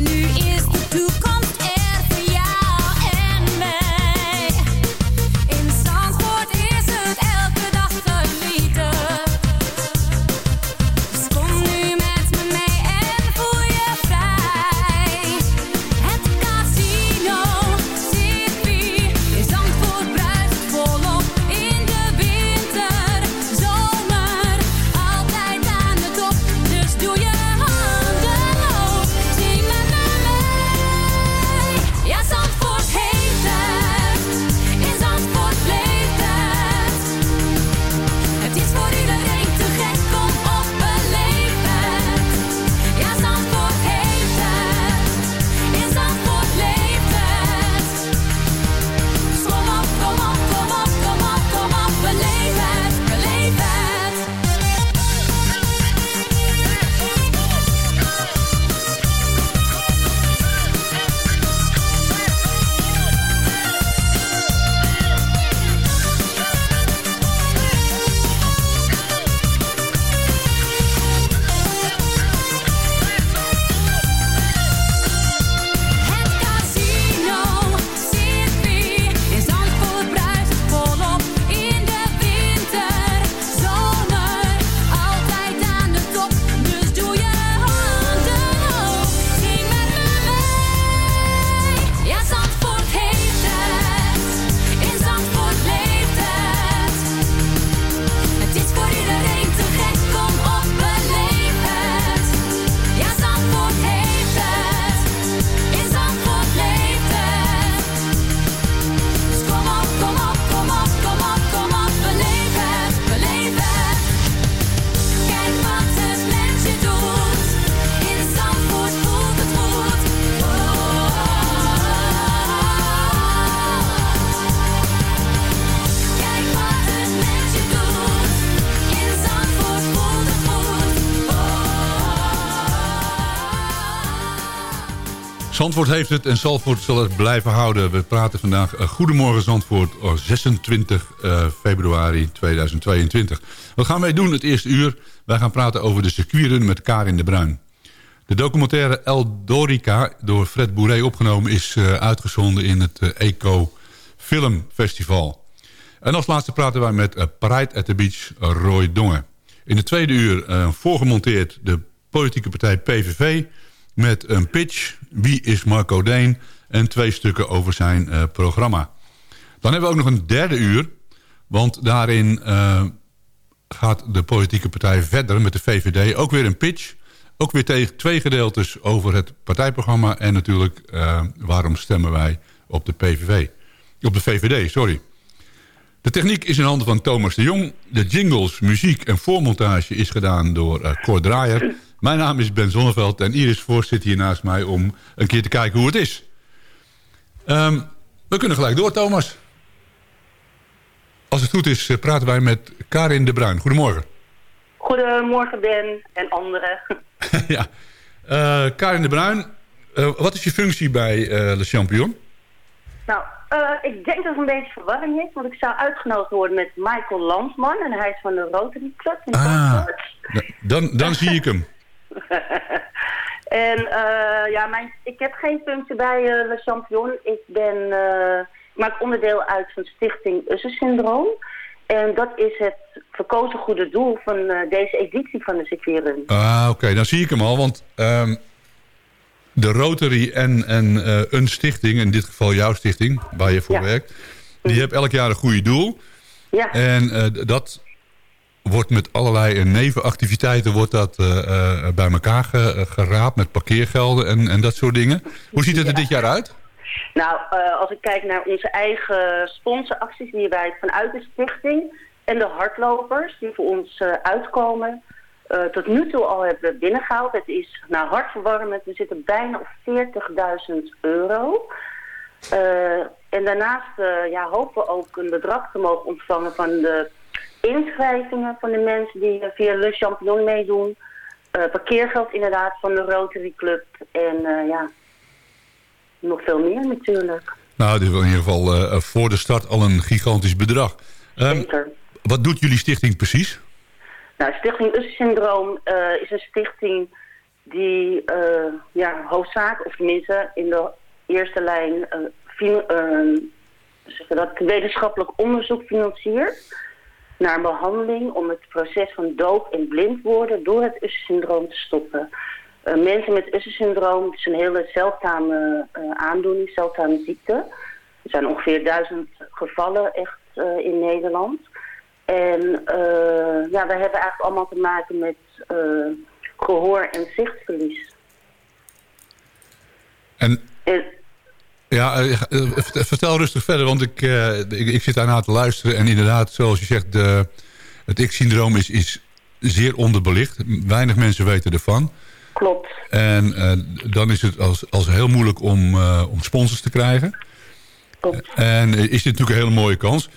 nu is de toekomst. Zandvoort heeft het en Zandvoort zal het blijven houden. We praten vandaag uh, Goedemorgen Zandvoort, 26 uh, februari 2022. Wat gaan wij doen het eerste uur? Wij gaan praten over de circuitrun met Karin de Bruin. De documentaire El Dorica, door Fred Bourré opgenomen... is uh, uitgezonden in het Eco Film Festival. En als laatste praten wij met Pride at the Beach, Roy Dongen. In de tweede uur voorgemonteerd de politieke partij PVV met een pitch. Wie is Marco Deen? En twee stukken over zijn uh, programma. Dan hebben we ook nog een derde uur. Want daarin uh, gaat de politieke partij verder met de VVD. Ook weer een pitch. Ook weer tegen twee gedeeltes over het partijprogramma. En natuurlijk uh, waarom stemmen wij op de PVV. Op de VVD, sorry. De techniek is in handen van Thomas de Jong. De jingles, muziek en voormontage is gedaan door Cor Draaier. Mijn naam is Ben Zonneveld en Iris Voort zit hier naast mij om een keer te kijken hoe het is. Um, we kunnen gelijk door, Thomas. Als het goed is, praten wij met Karin de Bruin. Goedemorgen. Goedemorgen, Ben en anderen. ja. Uh, Karin de Bruin, uh, wat is je functie bij uh, Le Champion? Nou, ik denk dat het een beetje verwarring is, want ik zou uitgenodigd worden met Michael Landsman en hij is van de Rotary Club in ah, dan, dan zie ik hem. en ja, mijn, ik heb geen functie bij Le Champion. Ik ben, ik maak onderdeel uit van Stichting Ussen-syndroom. En dat is het verkozen goede doel van uh, deze editie van de circuitrun. Ah, oké. Dan zie ik hem al. Want um, de Rotary en, en uh, een stichting, in dit geval jouw stichting, waar je voor ja. werkt... die hebben elk jaar een goede doel. Ja. En uh, dat wordt met allerlei nevenactiviteiten wordt dat, bij elkaar geraapt... met parkeergelden en, en dat soort dingen. Hoe ziet het er dit jaar uit? Nou, uh, als ik kijk naar onze eigen sponsoracties die wij vanuit de stichting en de hardlopers die voor ons uitkomen, tot nu toe al hebben binnengehaald. Het is nou hartverwarmend, we zitten bijna op 40.000 euro. en daarnaast ja, hopen we ook een bedrag te mogen ontvangen van de inschrijvingen van de mensen die via Le Champion meedoen. parkeergeld inderdaad van de Rotary Club en ja, nog veel meer natuurlijk. Nou, dit is in ieder geval uh, voor de start al een gigantisch bedrag. Um, Zeker. Wat doet jullie stichting precies? Nou, Stichting Ussyndroom uh, is een stichting die uh, ja, hoofdzaak, of tenminste in de eerste lijn, dat, wetenschappelijk onderzoek financiert naar behandeling om het proces van doof en blind worden door het Ussyndroom te stoppen. Uh, mensen met Usher-syndroom is een hele zeldzame uh, aandoening, zeldzame ziekte. Er zijn ongeveer duizend gevallen echt uh, in Nederland. En ja, we hebben eigenlijk allemaal te maken met gehoor- en zichtverlies. En... Ja, vertel rustig verder, want ik, ik, ik, zit daarna te luisteren. En inderdaad, zoals je zegt, de, het X-syndroom is, is zeer onderbelicht. Weinig mensen weten ervan. Klopt. En uh, dan is het als, als heel moeilijk om, uh, om sponsors te krijgen. Klopt. En is dit natuurlijk een hele mooie kans.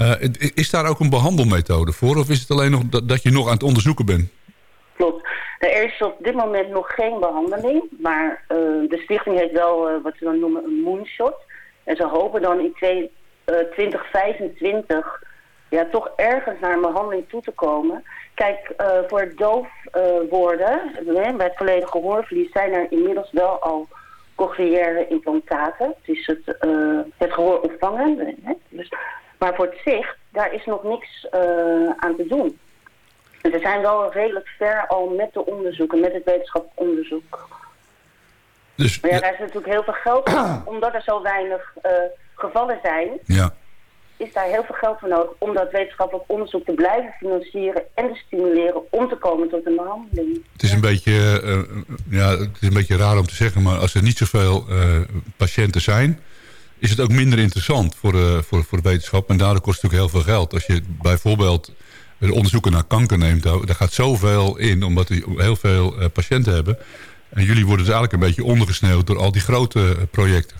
Uh, is daar ook een behandelmethode voor? Of is het alleen nog dat, dat je nog aan het onderzoeken bent? Er is op dit moment nog geen behandeling. Maar de stichting heeft wel wat we dan noemen een moonshot. En ze hopen dan in twee, 2025 ja, toch ergens naar een behandeling toe te komen. Kijk, voor doof worden, bij het volledige gehoorverlies, zijn er inmiddels wel al cochleaire implantaten. Het, uh, het gehoor ontvangen. Dus, maar voor het zicht, daar is nog niks aan te doen. We zijn wel redelijk ver al met de onderzoeken, met het wetenschappelijk onderzoek. Dus, maar ja, daar is natuurlijk heel veel geld omdat er zo weinig gevallen zijn. Ja is daar heel veel geld voor nodig om dat wetenschappelijk onderzoek te blijven financieren en te stimuleren om te komen tot een behandeling. Het is een beetje, uh, ja, het is een beetje raar om te zeggen, maar als er niet zoveel uh, patiënten zijn, is het ook minder interessant voor, voor, voor de wetenschap. En daardoor kost het natuurlijk heel veel geld. Als je bijvoorbeeld onderzoeken naar kanker neemt, daar, daar gaat zoveel in, omdat we heel veel patiënten hebben. En jullie worden dus eigenlijk een beetje ondergesneeuwd door al die grote projecten.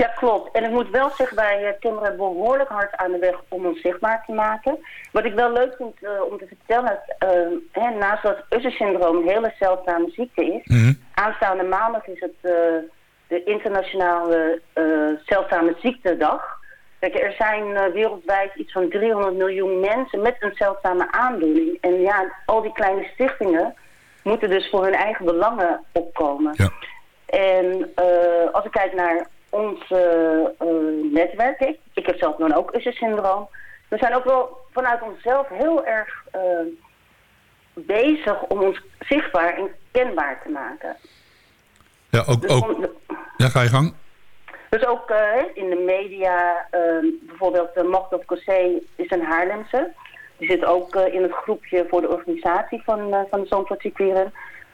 Ja, klopt. En ik moet wel zeggen, wij timmeren behoorlijk hard aan de weg om ons zichtbaar te maken. Wat ik wel leuk vind uh, om te vertellen, uh, hè, naast dat Usher-syndroom een hele zeldzame ziekte is, mm aanstaande maandag is het de internationale zeldzame ziektedag. Kijk, er zijn wereldwijd iets van 300 miljoen mensen met een zeldzame aandoening. En ja, al die kleine stichtingen moeten dus voor hun eigen belangen opkomen. Ja. En als ik kijk naar ons uh, netwerk. Ik, ik heb zelf dan ook Usher-syndroom. We zijn ook wel vanuit onszelf heel erg bezig om ons zichtbaar en kenbaar te maken. Ja, ook... Dus ook om, ja, ga je gang. Dus ook uh, in de media, bijvoorbeeld de Macht of Cossé is een Haarlemse. Die zit ook in het groepje voor de organisatie van, van de Zandvoort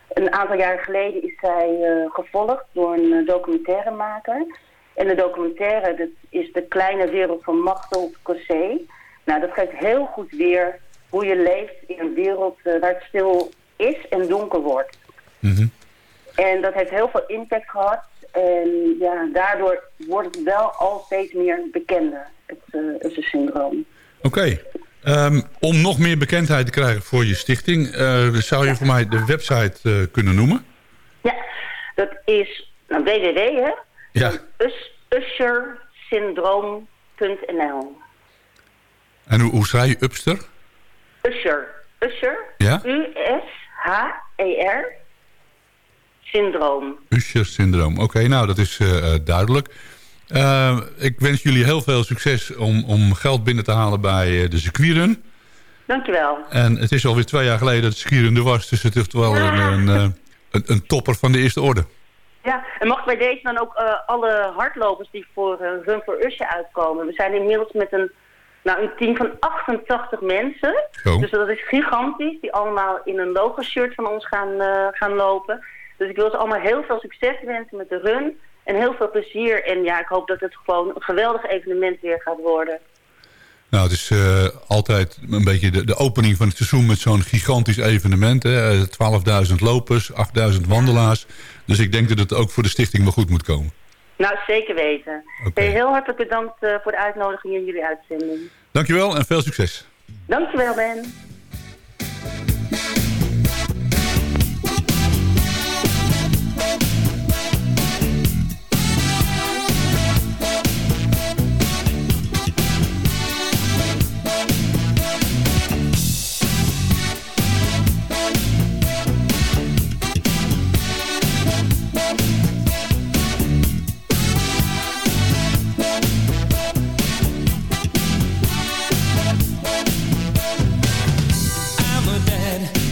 Een aantal jaar geleden is zij gevolgd door een documentairemaker. En de documentaire, dat is de kleine wereld van Machtel Cossé. Nou, dat geeft heel goed weer hoe je leeft in een wereld uh, waar het stil is en donker wordt. Mhm. En dat heeft heel veel impact gehad. En ja, daardoor wordt het wel al steeds meer bekender, het uh, syndroom. Oké. Ehm, om nog meer bekendheid te krijgen voor je stichting... Uh, zou je voor mij de website uh, kunnen noemen? Ja, dat is nou, www, hè? Ja. Ushersyndroom.nl En hoe, hoe schrijf je Upster? Usher. Usher. Ja? U-S-H-E-R. Syndroom. Usher syndroom. Oké, nou dat is uh, duidelijk. Uh, ik wens jullie heel veel succes om, om geld binnen te halen bij uh, de circuitrun. Dankjewel. En het is alweer twee jaar geleden dat de circuitrun er was. Dus het is wel ja. een, een, een, een, topper van de eerste orde. Ja, en mag ik bij deze dan ook alle hardlopers die voor Run for Usher uitkomen. We zijn inmiddels met een nou, een team van 88 mensen. Zo. Dus dat is gigantisch. Die allemaal in een logo-shirt van ons gaan, uh, gaan lopen. Dus ik wil ze allemaal heel veel succes wensen met de run. En heel veel plezier. En ja, ik hoop dat het gewoon een geweldig evenement weer gaat worden. Nou, het is uh, altijd een beetje de, de, opening van het seizoen met zo'n gigantisch evenement. 12.000 lopers, 8.000 wandelaars. Dus ik denk dat het ook voor de stichting wel goed moet komen. Nou, zeker weten. Okay. Heel hartelijk bedankt uh, voor de uitnodiging in jullie uitzending. Dankjewel en veel succes. Dankjewel, Ben.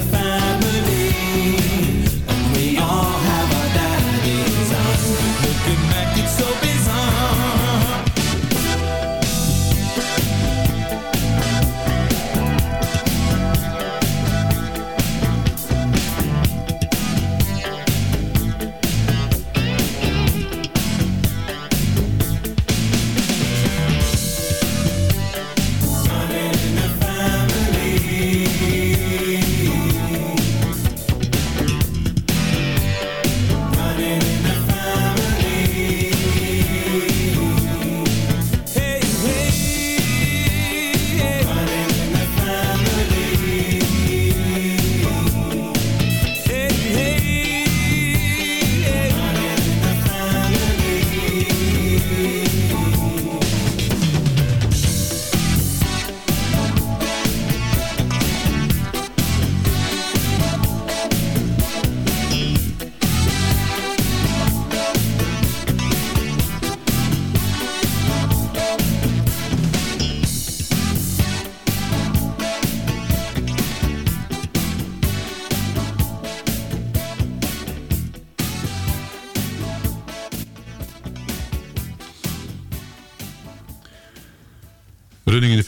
Running in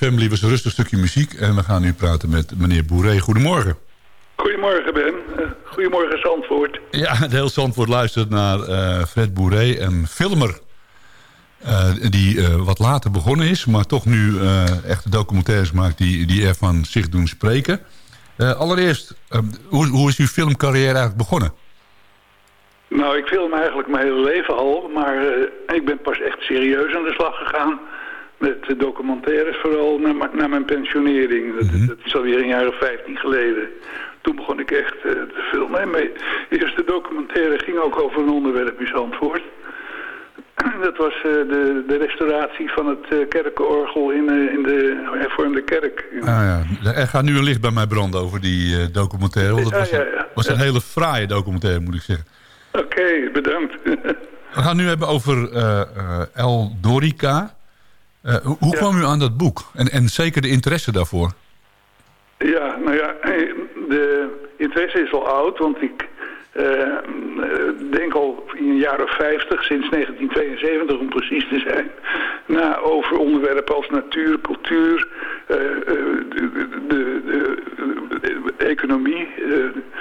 Family was een rustig stukje muziek. En we gaan nu praten met meneer Boeré. Goedemorgen. Goedemorgen Ben. Uh, goedemorgen Zandvoort. Ja, het heel Zandvoort luistert naar uh, Fred Boeré, een filmer... Uh, die wat later begonnen is, maar toch nu echte documentaires maakt... die, die er van zich doen spreken. allereerst, hoe, hoe is uw filmcarrière eigenlijk begonnen? Nou, ik film eigenlijk mijn hele leven al, maar ik ben pas echt serieus aan de slag gegaan met documentaires vooral naar, naar mijn pensionering. Dat, mm dat, is alweer een jaar of 15 geleden. Toen begon ik echt uh, te filmen. Mijn eerste documentaire ging ook over een onderwerp in Zandvoort. Dat was uh, de, de restauratie van het uh, kerkenorgel in, in de hervormde kerk. Ah, ja. Er gaat nu een licht bij mij branden over die documentaire. Want dat was, ja, ja, ja. was een hele fraaie documentaire, moet ik zeggen. Oké, bedankt. We gaan nu hebben over El Dorica. Uh, hoe kwam u aan dat boek? En, en zeker de interesse daarvoor? Ja, nou ja, de interesse is al oud, want ik uh, denk al in een jaar of 50, sinds 1972 om precies te zijn, na over onderwerpen als natuur, cultuur, uh, de, de, de, economie,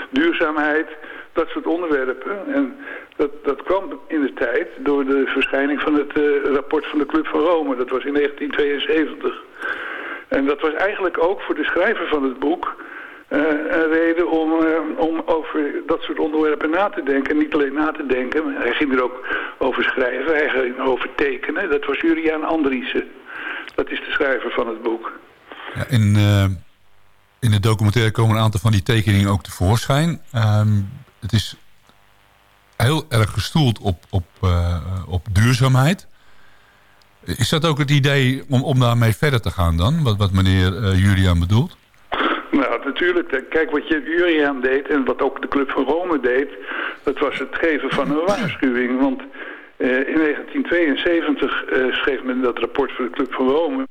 duurzaamheid, dat soort onderwerpen. En dat, dat kwam in de tijd door de verschijning van het uh, rapport van de Club van Rome. Dat was in 1972. En dat was eigenlijk ook voor de schrijver van het boek... Uh, een reden om, uh, om over dat soort onderwerpen na te denken. En niet alleen na te denken, hij ging er ook over schrijven, hij ging over tekenen. Dat was Julian Andriessen. Dat is de schrijver van het boek. Ja, in, in de documentaire komen een aantal van die tekeningen ook tevoorschijn. Um, het is heel erg gestoeld op, op, uh, op duurzaamheid. Is dat ook het idee om, om daarmee verder te gaan dan? Wat, wat meneer uh, Julian bedoelt? Nou, natuurlijk. Kijk, wat Julian deed en wat ook de Club van Rome deed... dat was het geven van een waarschuwing. Want uh, in 1972 uh, schreef men dat rapport van de Club van Rome...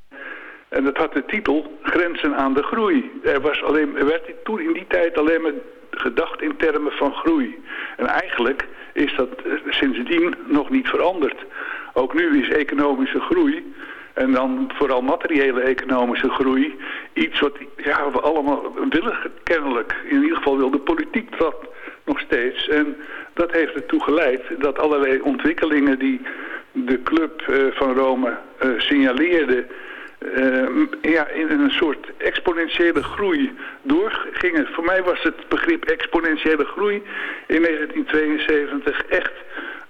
En dat had de titel Grenzen aan de groei. Er, was alleen, er werd toen in die tijd alleen maar gedacht in termen van groei. En eigenlijk is dat eh, sindsdien nog niet veranderd. Ook nu is economische groei, en dan vooral materiële economische groei, iets wat ja, we allemaal willen kennelijk. In ieder geval wil de politiek dat nog steeds. En dat heeft ertoe geleid dat allerlei ontwikkelingen die de Club eh, van Rome uh, signaleerde uh, ja, in een soort exponentiële groei doorgingen. Voor mij was het begrip exponentiële groei in 1972 echt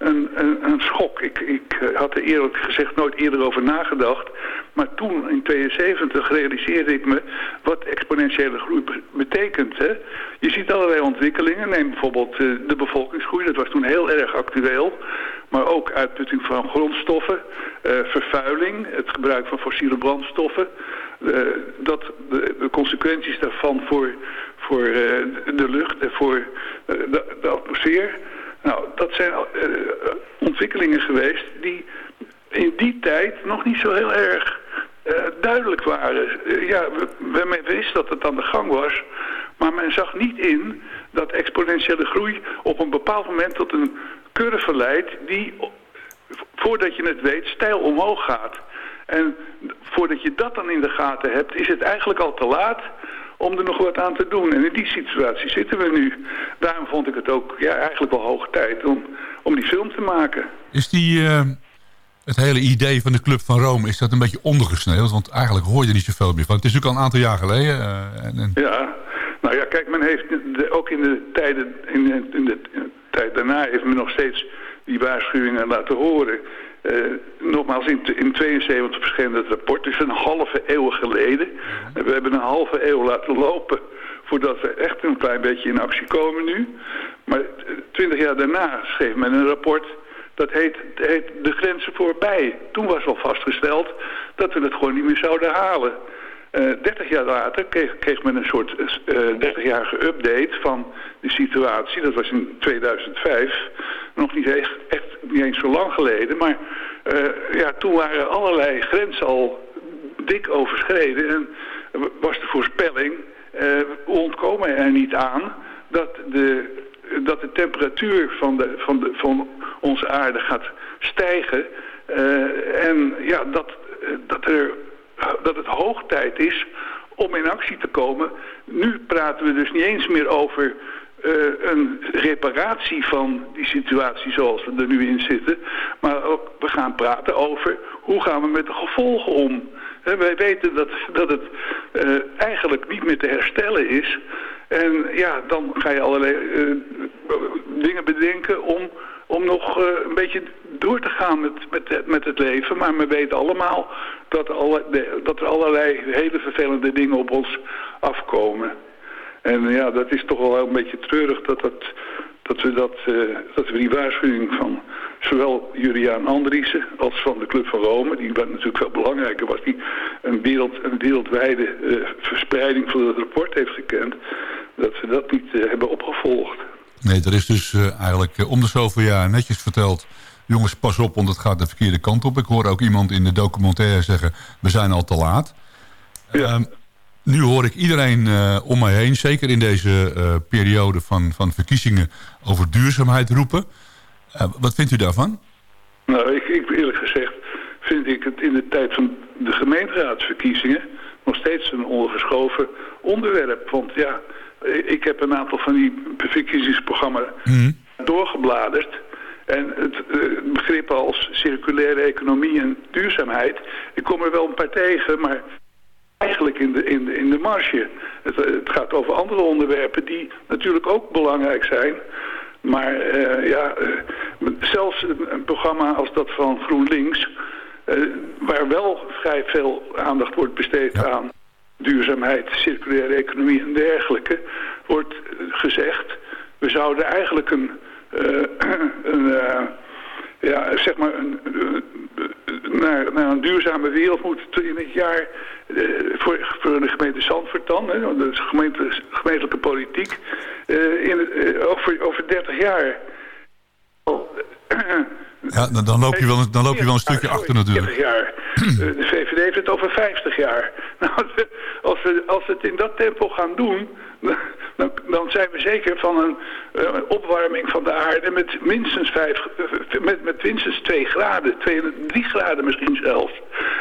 een, een, schok. Ik, ik eh, had er eerlijk gezegd nooit eerder over nagedacht. Maar toen, in 1972, realiseerde ik me wat exponentiële groei betekent. Hè? Je ziet allerlei ontwikkelingen. Neem bijvoorbeeld de bevolkingsgroei, dat was toen heel erg actueel. Maar ook uitputting van grondstoffen, vervuiling, het gebruik van fossiele brandstoffen. dat de, consequenties daarvan voor, voor de lucht en voor de atmosfeer... Nou, dat zijn ontwikkelingen geweest die in die tijd nog niet zo heel erg uh, duidelijk waren. Ja, we, we wisten dat het aan de gang was. Maar men zag niet in dat exponentiële groei op een bepaald moment tot een curve leidt... die, voordat je het weet, stijl omhoog gaat. En voordat je dat dan in de gaten hebt, is het eigenlijk al te laat om er nog wat aan te doen. En in die situatie zitten we nu. Daarom vond ik het ook ja, eigenlijk wel hoog tijd om, om die film te maken. Is die... Uh het hele idee van de Club van Rome, is dat een beetje ondergesneeuwd? Want eigenlijk hoor je niet zoveel meer van. Het is natuurlijk al een aantal jaar geleden. Uh, en, Ja, nou ja, kijk, men heeft ook in de, tijden, in, de, in de tijd daarna heeft men nog steeds die waarschuwingen laten horen. Uh, nogmaals, in, in 72 verscheen het rapport, dus een halve eeuw geleden. En we hebben een halve eeuw laten lopen voordat we echt een klein beetje in actie komen nu. Maar twintig jaar daarna schreef men een rapport dat heet, heet de grenzen voorbij. Toen was al vastgesteld dat we het gewoon niet meer zouden halen. Eh, 30 jaar later kreeg, kreeg men een soort uh, eh, 30-jarige update van de situatie. Dat was in 2005. Nog niet echt, echt niet eens zo lang geleden. Maar ja, toen waren allerlei grenzen al dik overschreden. En was de voorspelling, ontkomen er niet aan... dat de dat de temperatuur van, de, van, de, van onze aarde gaat stijgen. En ja, dat, dat, er, dat het hoog tijd is om in actie te komen. Nu praten we dus niet eens meer over uh, een reparatie van die situatie zoals we er nu in zitten. Maar ook, we gaan praten over hoe gaan we met de gevolgen om. Wij weten dat, dat het uh, eigenlijk niet meer te herstellen is. En ja, dan ga je allerlei uh, dingen bedenken om, om nog uh, een beetje door te gaan met, met, met het leven. Maar we weten allemaal dat, alle, dat er allerlei hele vervelende dingen op ons afkomen. En ja, dat is toch wel een beetje treurig dat, dat, dat, we, dat, uh, dat we die waarschuwing van zowel Juliaan Andriessen als van de Club van Rome, die natuurlijk veel belangrijker was, die een, wereld, een wereldwijde uh, verspreiding van het rapport heeft gekend, dat ze dat niet hebben opgevolgd. Nee, er is dus eigenlijk om de zoveel jaar netjes verteld... jongens, pas op, want het gaat de verkeerde kant op. Ik hoor ook iemand in de documentaire zeggen... we zijn al te laat. Ja. Ehm, nu hoor ik iedereen uh, om mij heen, zeker in deze periode van, van verkiezingen, over duurzaamheid roepen. Wat vindt u daarvan? Nou, ik, ik, eerlijk gezegd vind ik het in de tijd van de gemeenteraadsverkiezingen nog steeds een onverschoven onderwerp. Want ja, ik heb een aantal van die verkiezingsprogramma's mm. doorgebladerd. En het begrip als circulaire economie en duurzaamheid, ik kom er wel een paar tegen, maar eigenlijk in de, in de, in de marge. Het, het, gaat over andere onderwerpen die natuurlijk ook belangrijk zijn. Maar uh, ja, uh, zelfs een, een, programma als dat van GroenLinks... Waar wel vrij veel aandacht wordt besteed ja. aan duurzaamheid, circulaire economie en dergelijke... wordt gezegd, we zouden eigenlijk een... een ja, zeg maar een, naar, naar een duurzame wereld moeten in het jaar uh, voor, voor de gemeente Zandvoort dan, hè, de gemeente, gemeentelijke politiek, in, over, over 30 jaar. Ja, dan, dan, loop je wel, dan loop je wel een stukje achter natuurlijk. 30 jaar. de VVD heeft het over 50 jaar. Nou, als we, als we het in dat tempo gaan doen, dan, dan zijn we zeker van een uh, opwarming van de aarde met minstens, vijf, met, met minstens 2 graden, 2, 3 graden misschien zelfs.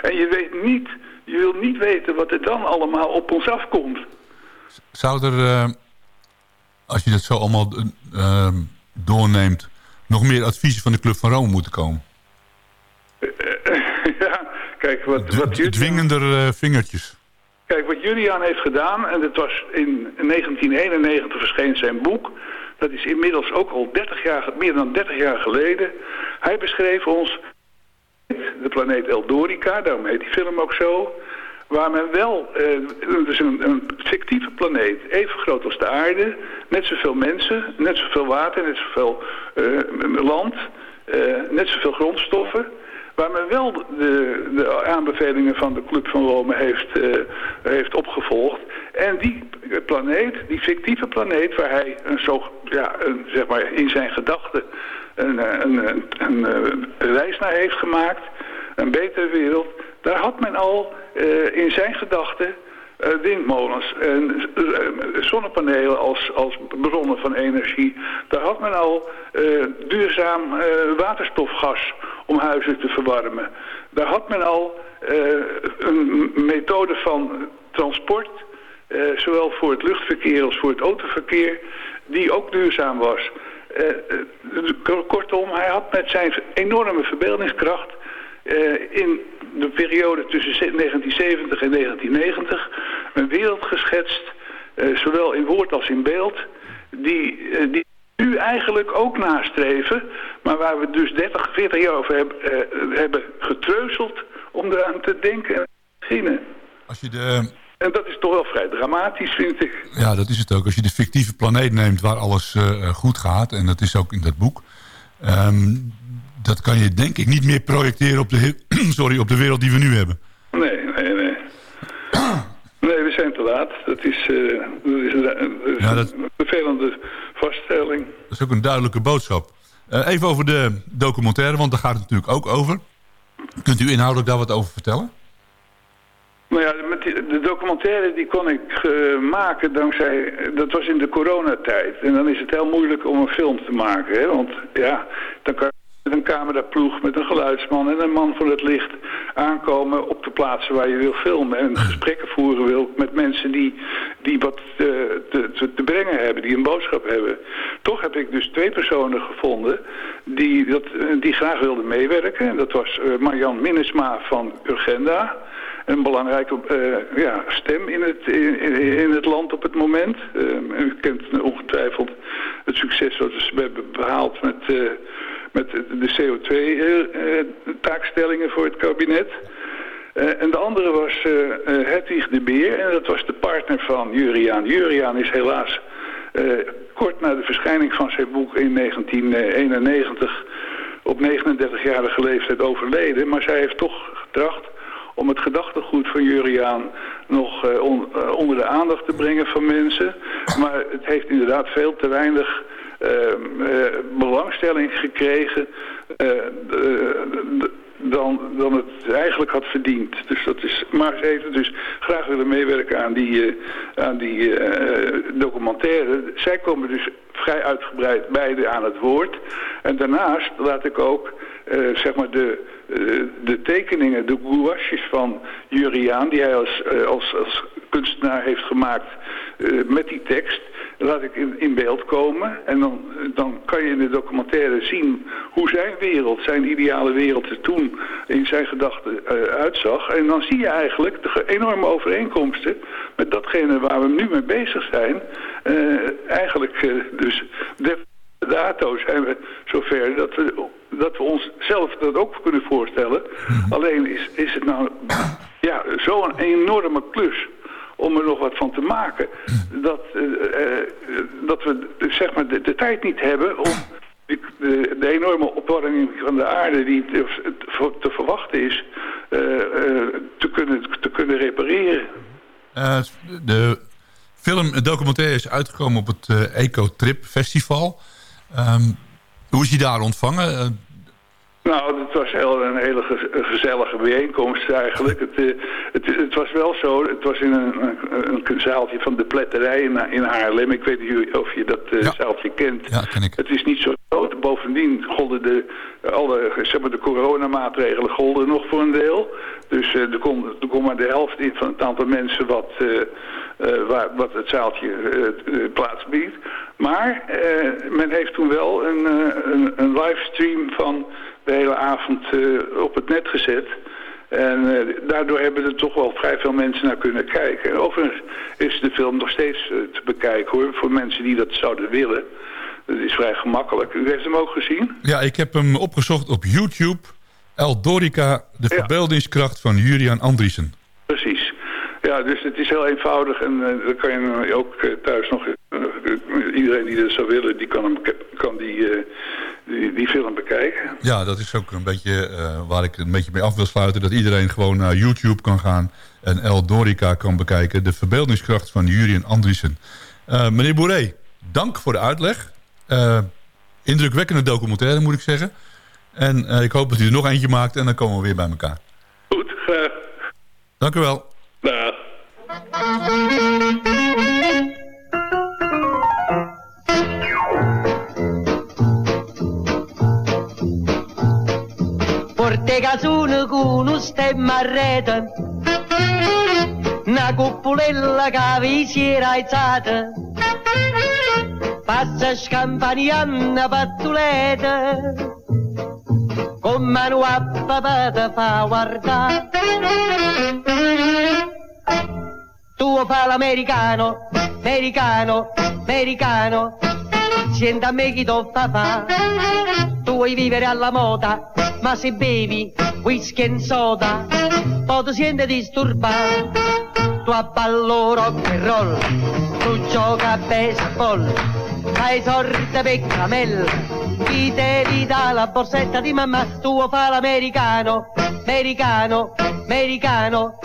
En je weet niet je wil niet weten wat er dan allemaal op ons afkomt. Zou er, uh, als je dat zo allemaal uh, doorneemt... nog meer adviezen van de Club van Rome moeten komen? ja, kijk, wat... wat dwingender vingertjes. Kijk, wat Julian heeft gedaan... en dat was in 1991 verscheen zijn boek... dat is inmiddels ook al 30 jaar, meer dan 30 jaar geleden... hij beschreef ons de planeet Eldorica, daarom heet die film ook zo. Waar men wel, uh, dus een, een planeet. Even groot als de aarde, net zoveel mensen, net zoveel water, net zoveel uh, land, uh, net zoveel grondstoffen. Waar men wel de, de, aanbevelingen van de Club van Rome heeft, uh, heeft opgevolgd. En die planeet, die fictieve planeet waar hij een zo, ja, zeg maar in zijn gedachten een, een, een, een, reis naar heeft gemaakt, een betere wereld, daar had men al in zijn gedachten uh, windmolens en uh, zonnepanelen als, als bronnen van energie. Daar had men al duurzaam waterstofgas om huizen te verwarmen. Daar had men al een methode van transport, zowel voor het luchtverkeer als voor het autoverkeer, die ook duurzaam was. kortom, hij had met zijn enorme verbeeldingskracht in de periode tussen 1970 en 1990 een wereld geschetst, uh, zowel in woord als in beeld, die, uh, die nu eigenlijk ook nastreven, maar waar we dus 30, 40 jaar over heb, uh, hebben getreuzeld om eraan te denken en te beginnen. Als je de... En dat is toch wel vrij dramatisch, vind ik. Ja, dat is het ook. Als je de fictieve planeet neemt waar alles goed gaat, en dat is ook in dat boek... Um, dat kan je denk ik niet meer projecteren op de, sorry, op de wereld die we nu hebben. Nee, nee, nee. Nee, we zijn te laat. Dat is, uh, dat is, een, ja, dat... een vervelende vaststelling. Dat is ook een duidelijke boodschap. Uh, even over de documentaire, want daar gaat het natuurlijk ook over. Kunt u inhoudelijk daar wat over vertellen? Nou ja, de documentaire die kon ik uh, maken dankzij... Dat was in de coronatijd. En dan is het heel moeilijk om een film te maken. Hè? Want ja, dan kan met een cameraploeg, met een geluidsman en een man voor het licht aankomen op de plaatsen waar je wil filmen. En gesprekken voeren wil met mensen die, die wat uh, te, te, te, brengen hebben, die een boodschap hebben. Toch heb ik dus twee personen gevonden die, dat, die graag wilden meewerken. En dat was uh, Marjan Minnesma van Urgenda een belangrijke uh, ja, stem in het, in, in, het land op het moment. Uh, u kent ongetwijfeld het succes wat ze hebben behaald met... Uh, met de CO2-taakstellingen eh, eh, voor het kabinet. Uh, en de andere was uh, Hedwig de Beer en dat was de partner van Juriaan. Juriaan is helaas kort na de verschijning van zijn boek in 1991 op 39-jarige leeftijd overleden. Maar zij heeft toch getracht om het gedachtegoed van Juriaan nog on, onder de aandacht te brengen van mensen. Maar het heeft inderdaad veel te weinig eh, belangstelling gekregen eh, dan, dan het eigenlijk had verdiend. Dus dat is, maar heeft dus graag willen meewerken aan die, uh, aan die documentaire. Zij komen dus vrij uitgebreid beide aan het woord. En daarnaast laat ik ook zeg maar de, de tekeningen, de gouaches van Juriaan... die hij als, als, als kunstenaar heeft gemaakt met die tekst laat ik in, in beeld komen. En dan, dan kan je in de documentaire zien hoe zijn wereld, zijn ideale wereld er toen in zijn gedachten uh, uitzag. En dan zie je eigenlijk de enorme overeenkomsten met datgene waar we nu mee bezig zijn. Uh, eigenlijk uh, dus de dato zijn we zover dat we, dat we ons zelf dat ook kunnen voorstellen. Mhm. Alleen is, is het nou ja, zo'n enorme klus om er nog wat van te maken. Dat, uh, dat we zeg maar de, de, tijd niet hebben om de, de, enorme opwarming van de aarde die te, te verwachten is, te, kunnen, te kunnen repareren. de film, documentaire is uitgekomen op het Eco Trip Festival. Um, hoe is die daar ontvangen? Nou, het was heel, een hele gezellige bijeenkomst eigenlijk. Het, eh, het, het, was wel zo, het was in een, een, een zaaltje van de pletterij in, in Haarlem. Ik weet niet of je dat uh, zaaltje kent. Ja, ken ik. Het is niet zo groot. Bovendien golden de, alle zeg maar, de coronamaatregelen golden nog voor een deel. Dus uh, er, kon, er kon maar de helft in van het aantal mensen wat, waar, wat het zaaltje plaats biedt. Maar men heeft toen wel een, een, een livestream van de hele avond uh, op het net gezet. En uh, daardoor hebben er toch wel vrij veel mensen naar kunnen kijken. En overigens is de film nog steeds uh, te bekijken hoor, voor mensen die dat zouden willen. Dat is vrij gemakkelijk. U heeft hem ook gezien? Ja, ik heb hem opgezocht op YouTube. El Dorica, de verbeeldingskracht van Julian Andriessen. Ja, dus het is heel eenvoudig en uh, dan kan je ook thuis nog... iedereen die dat zou willen, die kan, hem, kan die, die, die, film bekijken. Ja, dat is ook een beetje waar ik een beetje mee af wil sluiten. Dat iedereen gewoon naar YouTube kan gaan en El Dorica kan bekijken. De verbeeldingskracht van Jurien Andriessen. meneer Boeré, dank voor de uitleg. indrukwekkende documentaire, moet ik zeggen. En ik hoop dat u er nog eentje maakt en dan komen we weer bij elkaar. Goed, graag. Dank u wel. Dag. Porte casone con un stemma a rete, una cuppolella che vi si era alzata, passa scampanianna pattuleta, con mano a papà te fa guardare. Tu fa l'americano, americano, americano, senta a me chi tu fa fa. Tu vuoi vivere alla moda, ma se bevi whisky e soda, poi ti senti disturbato. Tu abballo rock and roll, tu gioca a baseball, fai sorte per camella, chi te li dà la borsetta di mamma, tu fa l'americano, americano, americano,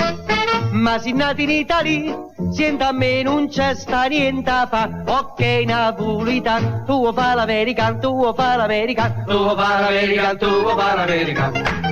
ma si nati in Italia, sienta a me non c'è sta niente a fa, ok napolitan, tu fa l'american, tu fa l'american, tu fa l'american, tu fa l'american.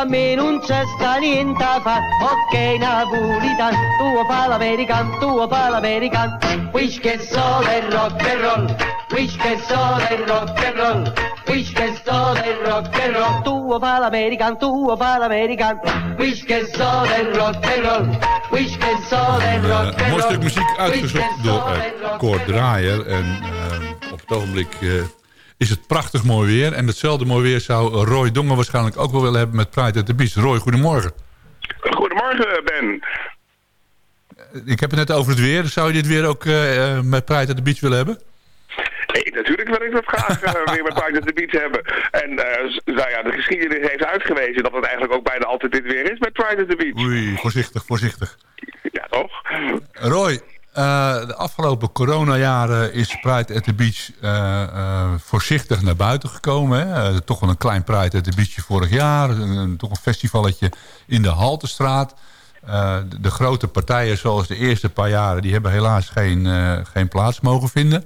A me non c'è sta niente a fa, ok napolitan, tuo fa l'american, tuo fa l'american, wish che so del rock and roll, wish che so del rock and roll, wish che so del rock and roll, tuo fa l'american, tuo fa l'american, wish che so del rock and roll. Wish che so del rock and roll. Een mooi stuk muziek uitgezocht door uh, Cor Draaier. En uh, op het ogenblik uh, is het prachtig mooi weer. En hetzelfde mooi weer zou Roy Dongen waarschijnlijk ook wel willen hebben met Pride at the Beach. Roy, goedemorgen. Goedemorgen, Ben. Ik heb het net over het weer. Zou je dit weer ook uh, met Pride at the Beach willen hebben? Nee, natuurlijk wil ik dat graag uh, weer met Pride at the Beach hebben. En uh, nou ja, de geschiedenis heeft uitgewezen dat het eigenlijk ook bijna altijd dit weer is met Pride at the Beach. Oei, voorzichtig, voorzichtig. Ja, toch? Roy, uh, de afgelopen coronajaren is Pride at the Beach uh, uh, voorzichtig naar buiten gekomen. Hè? toch wel een klein Pride at the Beach vorig jaar. Een, toch een festivalletje in de Haltestraat. De, de, grote partijen zoals de eerste paar jaren... die hebben helaas geen, geen plaats mogen vinden.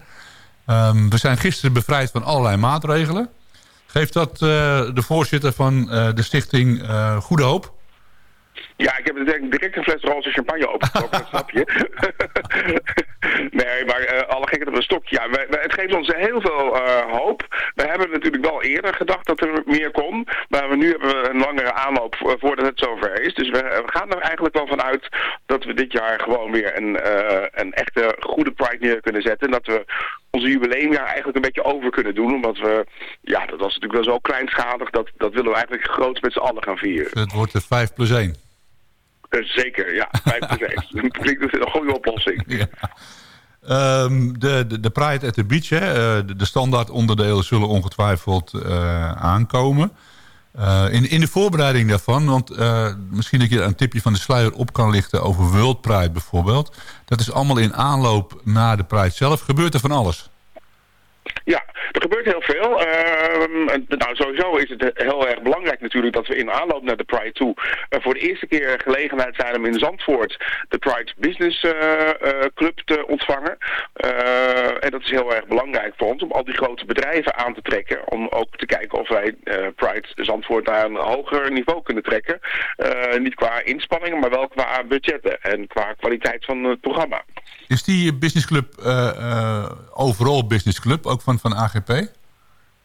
Um, we zijn gisteren bevrijd van allerlei maatregelen. Geeft dat de voorzitter van de stichting Goede Hoop? Ja, ik heb direct, direct een fles roze champagne opengetrokken, dat snap je. nee, maar uh, alle gekken op een stokje. Ja, we, we, het geeft ons heel veel uh, hoop. We hebben natuurlijk wel eerder gedacht dat er meer kon. Maar nu hebben we een langere aanloop voordat het zover is. Dus we, we, gaan er eigenlijk wel van uit dat we dit jaar gewoon weer een, uh, een echte goede Pride neer kunnen zetten. En dat we onze jubileumjaar eigenlijk een beetje over kunnen doen. Omdat we, ja, dat was natuurlijk wel zo kleinschalig. Dat, dat willen we eigenlijk groot met z'n allen gaan vieren. Het wordt er 5 plus 1. Zeker, ja. 5 plus 1. Dat klinkt een goede oplossing. Ja. Um, de, de, de Pride at the Beach, hè, de, de standaard onderdelen zullen ongetwijfeld uh, aankomen. Uh, in, in de voorbereiding daarvan, want uh, misschien dat je een tipje van de sluier op kan lichten over World Pride bijvoorbeeld. Dat is allemaal in aanloop naar de Pride zelf. Gebeurt er van alles? Ja, heel veel. Uh, nou, sowieso is het heel erg belangrijk natuurlijk dat we in aanloop naar de Pride toe uh, voor de eerste keer gelegenheid zijn om in Zandvoort de Pride Business uh, Club te ontvangen. en dat is heel erg belangrijk voor ons om al die grote bedrijven aan te trekken. Om ook te kijken of wij Pride Zandvoort naar een hoger niveau kunnen trekken. niet qua inspanningen, maar wel qua budgetten en qua kwaliteit van het programma. Is die Business Club overal Business Club, ook van, van AGP?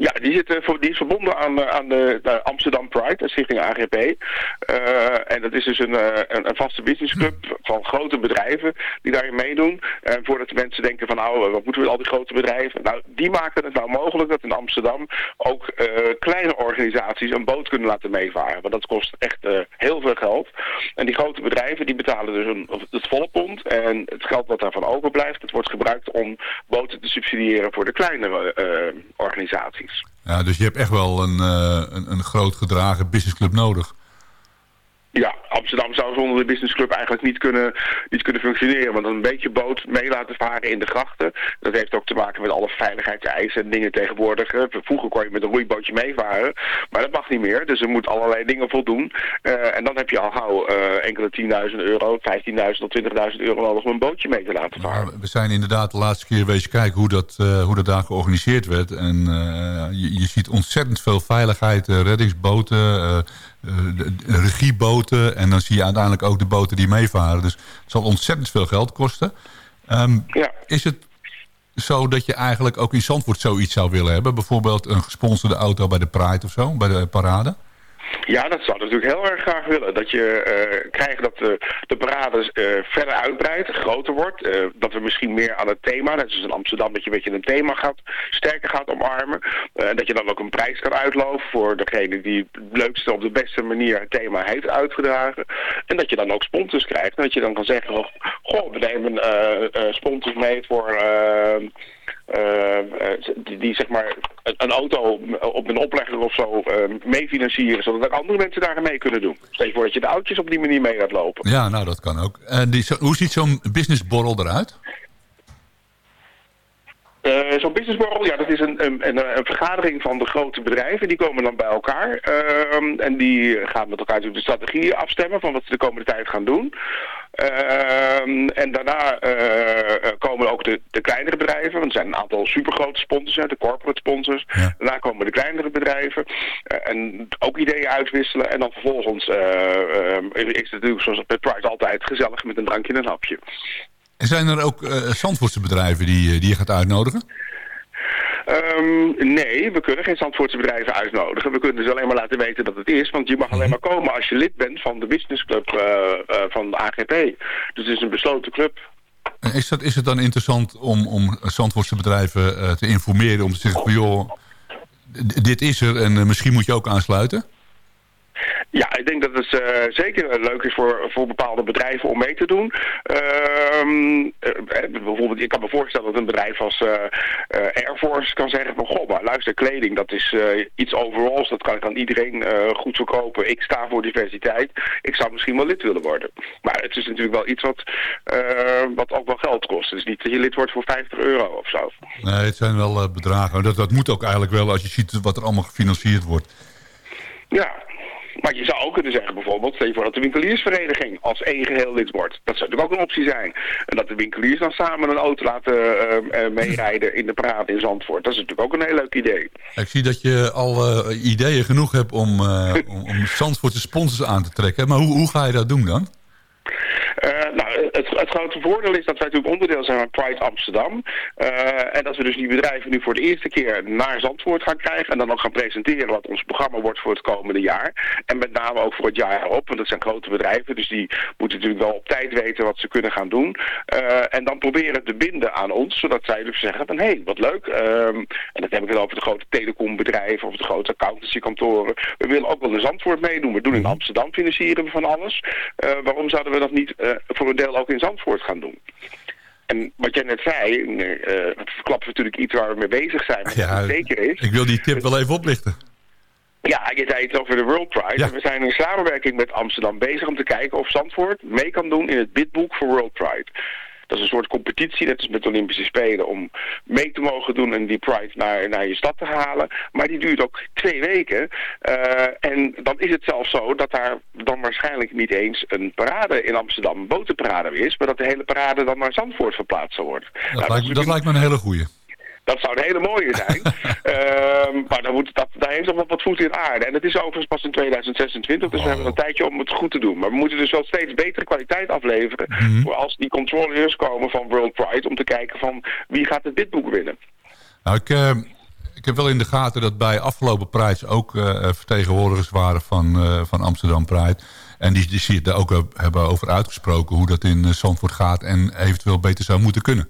Ja, die, zit, voor, die is verbonden aan, eh, aan de, Amsterdam Pride, de stichting AGP. Uh, en dat is dus een, eh, een, een, vaste businessclub van grote bedrijven die daarin meedoen. En voordat de mensen denken van nou, wat moeten we al die grote bedrijven? Nou, die maken het nou mogelijk dat in Amsterdam ook uh, kleine organisaties een boot kunnen laten meevaren. Want dat kost echt heel veel geld. En die grote bedrijven die betalen dus een, het volle pond. En het geld wat daarvan overblijft, het wordt gebruikt om boten te subsidiëren voor de kleinere organisaties. Ja, dus je hebt echt wel een, uh, een, een groot gedragen businessclub nodig. Ja, Amsterdam zou zonder de businessclub eigenlijk niet kunnen, niet kunnen functioneren. Want een beetje boot mee laten varen in de grachten. Dat heeft ook te maken met alle veiligheidseisen en dingen tegenwoordig. Vroeger kon je met een roeibootje meevaren. Maar dat mag niet meer. Dus er moet allerlei dingen voldoen. Uh, en dan heb je al gauw uh, enkele 10.000 euro, 15.000 tot 20.000 euro nodig om een bootje mee te laten varen. We zijn inderdaad de laatste keer wezen kijken hoe dat, hoe dat daar georganiseerd werd. En je, ziet ontzettend veel veiligheid, reddingsboten regieboten. En dan zie je uiteindelijk ook de boten die meevaren. Dus het zal ontzettend veel geld kosten. Um, ja. Is het zo dat je eigenlijk ook in Zandvoort zoiets zou willen hebben? Bijvoorbeeld een gesponsorde auto bij de Pride of zo, bij de parade? Ja, dat zou ik natuurlijk heel erg graag willen. Dat je uh, krijgt dat de, de parade uh, verder uitbreidt, groter wordt. Dat we misschien meer aan het thema, net zoals in Amsterdam, dat je een beetje een thema gaat, sterker gaat omarmen. En dat je dan ook een prijs kan uitloven voor degene die het leukste op de beste manier het thema heeft uitgedragen. En dat je dan ook sponsors krijgt. En dat je dan kan zeggen, oh, goh, we nemen sponsors mee voor... Uh, die, die, zeg maar een auto op een oplegger of zo uh, mee financieren, zodat ook andere mensen daar mee kunnen doen. Stel je voor dat je de oudjes op die manier mee gaat lopen. Ja, nou dat kan ook. En die, hoe ziet zo'n businessborrel eruit? Uh, Zo'n businessborrel, ja, dat is een, een, een, een, vergadering van de grote bedrijven. Die komen dan bij elkaar. Uh, en die gaan met elkaar de strategieën afstemmen van wat ze de komende tijd gaan doen. Uh, en daarna uh, komen ook de, de kleinere bedrijven. Want er zijn een aantal supergrote sponsors, de corporate sponsors. Daarna komen de kleinere bedrijven. en ook ideeën uitwisselen. En dan vervolgens is het natuurlijk zoals bij Pride altijd gezellig met een drankje en een hapje. En zijn er ook uh, Zandvoortse bedrijven die, die je gaat uitnodigen? Um, nee, we kunnen geen Zandvoortse bedrijven uitnodigen. We kunnen dus alleen maar laten weten dat het is. Want je mag alleen maar komen als je lid bent van de businessclub uh, uh, van de AGP. Dus het is een besloten club. Is, dat, is het dan interessant om, om Zandvoortse bedrijven te informeren... om te zeggen joh, dit is er en misschien moet je ook aansluiten? Ja, ik denk dat het uh, zeker leuk is voor, voor bepaalde bedrijven om mee te doen. Uh, bijvoorbeeld, ik kan me voorstellen dat een bedrijf als uh, Air Force kan zeggen van... Goh, maar luister, kleding, dat is iets overalls. Dat kan ik aan iedereen goed verkopen. Ik sta voor diversiteit. Ik zou misschien wel lid willen worden. Maar het is natuurlijk wel iets wat, wat ook wel geld kost. Dus niet dat je lid wordt voor 50 euro of zo. Nee, het zijn wel bedragen. Dat, dat moet ook eigenlijk wel als je ziet wat er allemaal gefinancierd wordt. Ja, maar je zou ook kunnen zeggen bijvoorbeeld, stel je voor dat de winkeliersvereniging als één geheel lid wordt. Dat zou natuurlijk ook een optie zijn. En dat de winkeliers dan samen een auto laten uh, uh, meerijden in de praat in Zandvoort. Dat is natuurlijk ook een heel leuk idee. Ik zie dat je al uh, ideeën genoeg hebt om, om, om Zandvoortse sponsors aan te trekken. Maar hoe, hoe ga je dat doen dan? Nou, het, grote voordeel is dat wij natuurlijk onderdeel zijn van Pride Amsterdam. Uh, en dat we dus die bedrijven nu voor de eerste keer naar Zandvoort gaan krijgen. En dan ook gaan presenteren wat ons programma wordt voor het komende jaar. En met name ook voor het jaar erop. Want dat zijn grote bedrijven. Dus die moeten natuurlijk wel op tijd weten wat ze kunnen gaan doen. Uh, en dan proberen te binden aan ons. Zodat zij dus zeggen van hé, hey, wat leuk. Ehm, en dat heb ik het over de grote telecombedrijven of de grote accountancykantoren. We willen ook wel in Zandvoort meedoen. We doen in Amsterdam financieren we van alles. waarom zouden we dat niet voor een deel ook in Zandvoort gaan doen. En wat jij net zei, uh, het verklapt natuurlijk iets waar we mee bezig zijn. Ja, zeker is. Ik wil die tip wel even oplichten. Ja, je zei het over de World Pride. We zijn in samenwerking met Amsterdam bezig om te kijken of Zandvoort mee kan doen in het bidboek voor World Pride. Dat is een soort competitie, net als met de Olympische Spelen, om mee te mogen doen en die Pride naar, naar je stad te halen. Maar die duurt ook twee weken. Uh, en dan is het zelfs zo dat daar dan waarschijnlijk niet eens een parade in Amsterdam, een botenparade is, maar dat de hele parade dan naar Zandvoort verplaatst zal worden. Dat, nou, lijkt, dat lijkt me een hele goeie. Dat zou een hele mooie zijn. uh, maar dan moet, dat, daar heeft nog wat, wat voet in aarde. En het is overigens pas in 2026, dus we hebben een tijdje om het goed te doen. Maar we moeten dus wel steeds betere kwaliteit afleveren... Mhm. voor als die controleurs komen van World Pride... om te kijken van wie gaat het bidboek winnen. Nou, ik, uh, ik heb wel in de gaten dat bij afgelopen Pride ook uh, vertegenwoordigers waren van, uh, van Amsterdam Pride... En die, die, die daar ook hebben over uitgesproken hoe dat in Zandvoort gaat en eventueel beter zou moeten kunnen.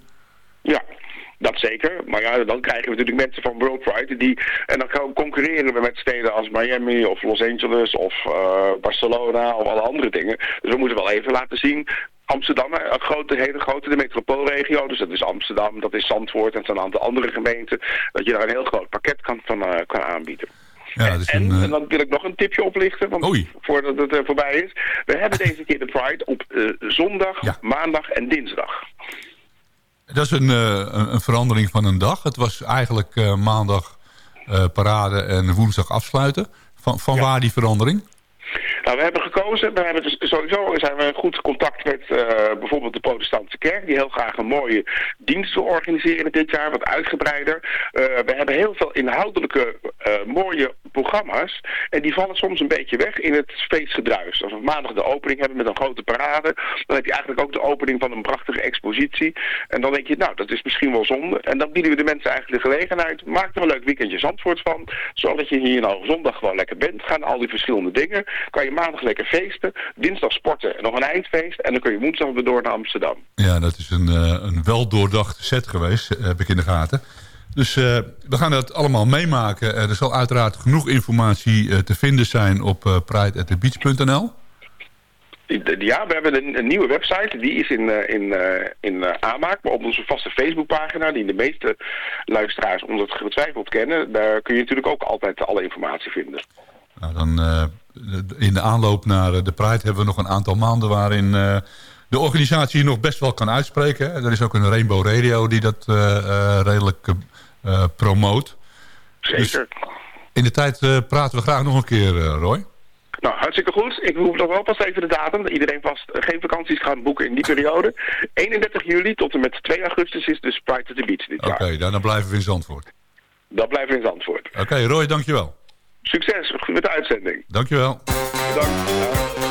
Dat zeker. Maar ja, dan krijgen we natuurlijk mensen van World Pride. Die, en dan concurreren we met steden als Miami of Los Angeles of uh, Barcelona of alle andere dingen. Dus we moeten wel even laten zien Amsterdam, een grote, hele grote de metropoolregio. Dus dat is Amsterdam, dat is Zandvoort en zo'n aantal andere gemeenten. Dat je daar een heel groot pakket kan, van, uh, kan aanbieden. Ja, dus en, een, en, dan wil ik nog een tipje oplichten, want voordat het uh, voorbij is. We hebben deze keer de Pride op zondag, maandag en dinsdag. Dat is een, uh, een, verandering van een dag. Het was eigenlijk uh, maandag uh, parade en woensdag afsluiten. Van, van waar die verandering? Nou, we hebben gekozen, we hebben dus sowieso zijn we in goed contact met uh, bijvoorbeeld de protestantse kerk, die heel graag een mooie dienst wil organiseren dit jaar, wat uitgebreider. Uh, we hebben heel veel inhoudelijke uh, mooie programma's en die vallen soms een beetje weg in het feestgedruis. Als we maandag de opening hebben met een grote parade, dan heb je eigenlijk ook de opening van een prachtige expositie. En dan denk je, nou, dat is misschien wel zonde. En dan bieden we de mensen eigenlijk de gelegenheid, maak er een leuk weekendje Zandvoort van, zodat je hier nou zondag gewoon lekker bent. Gaan al die verschillende dingen, kan je maandag lekker feesten, dinsdag sporten en nog een eindfeest. En dan kun je woensdag weer door naar Amsterdam. Ja, dat is een, uh, een weldoordachte set geweest, eh, heb ik in de gaten. Dus uh, we gaan dat allemaal meemaken. er zal uiteraard genoeg informatie te vinden zijn op uh, prideatthebeach.nl. Ja, we hebben een, een, nieuwe website. Die is in, in, in aanmaak. Maar op onze vaste Facebookpagina, die de meeste luisteraars ongetwijfeld kennen... daar kun je natuurlijk ook altijd alle informatie vinden. Nou, dan in de aanloop naar de Pride hebben we nog een aantal maanden waarin uh, de organisatie nog best wel kan uitspreken. Er is ook een Rainbow Radio die dat uh, redelijk promoot. Zeker. Dus in de tijd praten we graag nog een keer, Roy. Nou, hartstikke goed. Ik hoef nog wel pas even de datum. Iedereen vast geen vakanties gaan boeken in die periode. 31 juli tot en met 2 augustus is de Pride to the Beach dit jaar. Oké, dan blijven we in Zandvoort. Dan blijven we in Zandvoort. Oké, Roy, dankjewel. Succes met de uitzending. Dankjewel. Bedankt.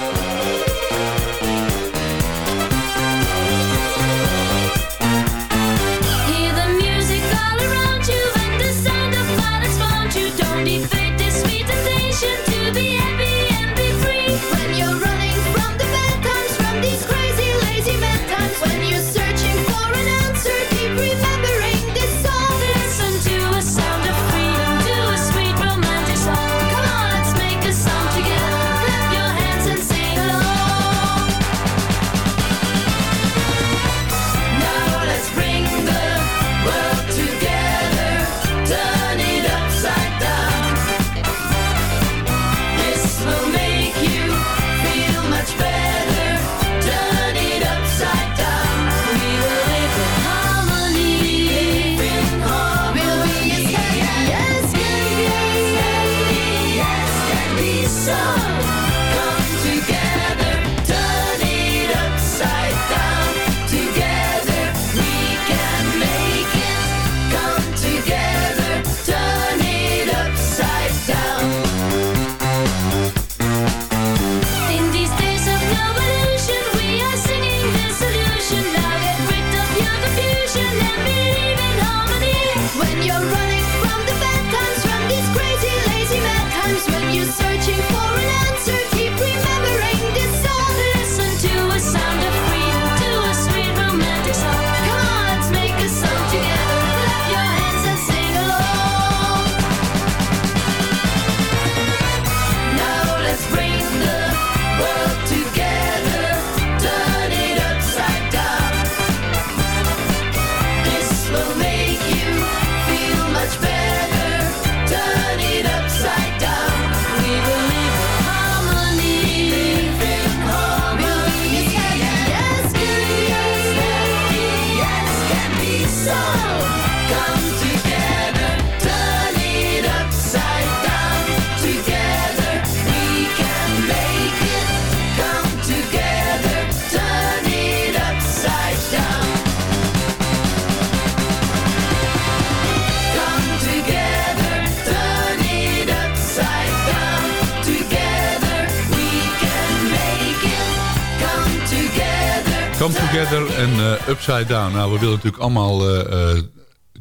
Upside Down. Nou, we willen natuurlijk allemaal uh,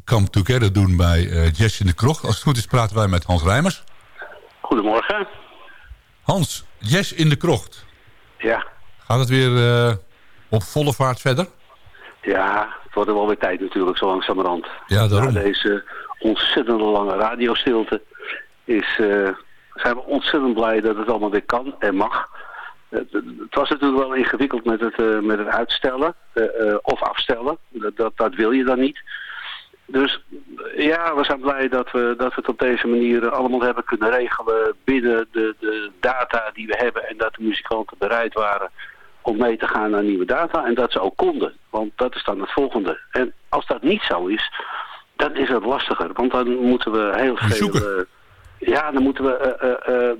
Come Together doen bij Jess in de Krocht. Als het goed is praten wij met Hans Rijmers. Goedemorgen. Hans, Jess in de Krocht. Ja. Gaat het weer op volle vaart verder? Ja, het wordt er wel weer tijd natuurlijk, zo langzamerhand. Ja, daarom. Na deze ontzettend lange radiostilte is, zijn we ontzettend blij dat het allemaal weer kan en mag. Het, het was natuurlijk wel ingewikkeld met het, uh, met het uitstellen uh, of afstellen. Dat, dat, dat, wil je dan niet. Dus ja, we zijn blij dat we, dat we het op deze manier allemaal hebben kunnen regelen binnen de, de data die we hebben. En dat de muzikanten bereid waren om mee te gaan naar nieuwe data. En dat ze ook konden. Want dat is dan het volgende. En als dat niet zo is, dan is het lastiger. Want dan moeten we heel veel... ja, dan moeten we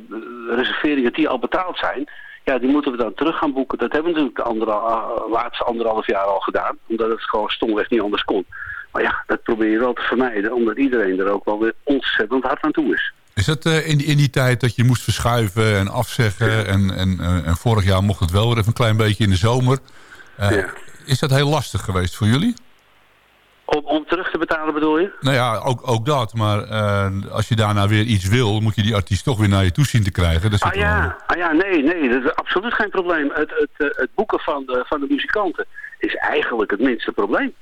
reserveringen die al betaald zijn ja, die moeten we dan terug gaan boeken. Dat hebben we natuurlijk de andere, uh, laatste anderhalf jaar al gedaan. Omdat het gewoon stomweg niet anders kon. Maar ja, dat probeer je wel te vermijden. Omdat iedereen er ook wel weer ontzettend hard aan toe is. Is dat uh, in, in die tijd dat je moest verschuiven en afzeggen... En, en, uh, en vorig jaar mocht het wel weer even een klein beetje in de zomer. Ja. Is dat heel lastig geweest voor jullie? Om, om terug te betalen bedoel je? Nou ja, ook, ook dat. Maar uh, als je daarna weer iets wil, moet je die artiest toch weer naar je toe zien te krijgen. Dat ah, ja. ah ja, nee, nee, dat is absoluut geen probleem. Het, het, eh, het boeken van de, van de muzikanten is eigenlijk het minste probleem.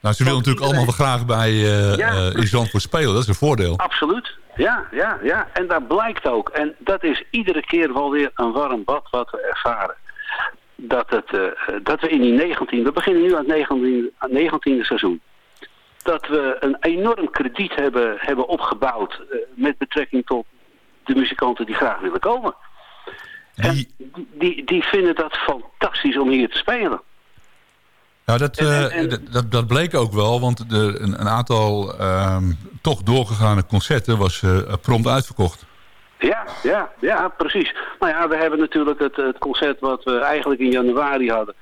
Nou, ze willen natuurlijk allemaal graag bij uh, ja, uh, in Zandvoort spelen. Dat is een voordeel. Absoluut. Ja, ja, ja. En dat blijkt ook. En dat is iedere keer wel weer een warm bad wat we ervaren. Dat, het, uh, dat we in die 19... We beginnen nu aan het 19e seizoen dat we een enorm krediet hebben, hebben opgebouwd uh, met betrekking tot de muzikanten die graag willen komen. Die... En die, die vinden dat fantastisch om hier te spelen. Nou, dat, en, en, en... Uh, dat, dat bleek ook wel, want de, een, een aantal uh, toch doorgegaane concerten was uh, prompt uitverkocht. Ja, ja, ja, precies. Nou ja, we hebben natuurlijk het, het concert wat we eigenlijk in januari hadden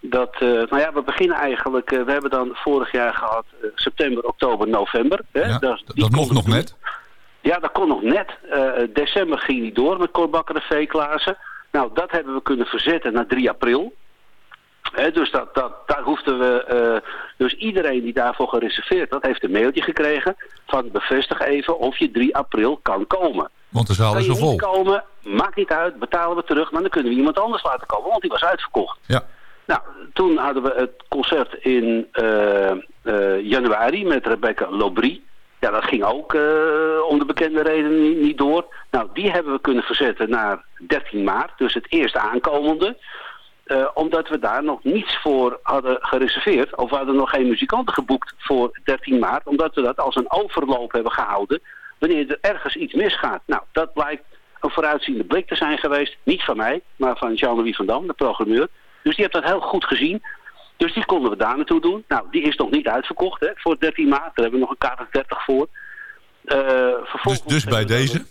dat, uh, nou ja, we beginnen eigenlijk, uh, we hebben dan vorig jaar gehad uh, september, oktober, november. Hè? Ja, dat, dat mocht nog net? Ja, dat kon nog net. december ging niet door met Korbakker en V. Nou, dat hebben we kunnen verzetten naar 3 april. Hè, dus dat, dat, daar hoefden we, dus iedereen die daarvoor gereserveerd had, heeft een mailtje gekregen van bevestig even of je 3 april kan komen. Want de zaal is al vol. komen, maakt niet uit, betalen we terug, maar dan kunnen we iemand anders laten komen, want die was uitverkocht. Ja. Nou, toen hadden we het concert in uh, uh, januari met Rebecca Lobry. Ja, dat ging ook uh, om de bekende reden niet, niet, door. Nou, die hebben we kunnen verzetten naar 13 maart, dus het eerste aankomende. omdat we daar nog niets voor hadden gereserveerd. Of we hadden nog geen muzikanten geboekt voor 13 maart. Omdat we dat als een overloop hebben gehouden. Wanneer er ergens iets misgaat. Nou, dat blijkt een vooruitziende blik te zijn geweest. Niet van mij, maar van Jean-Louis van Dam, de programmeur. Dus die heeft dat heel goed gezien. Dus die konden we daar naartoe doen. Nou, die is nog niet uitverkocht hè, voor 13 maart. Daar hebben we nog een kaart 30 voor. Uh, dus, dus bij deze?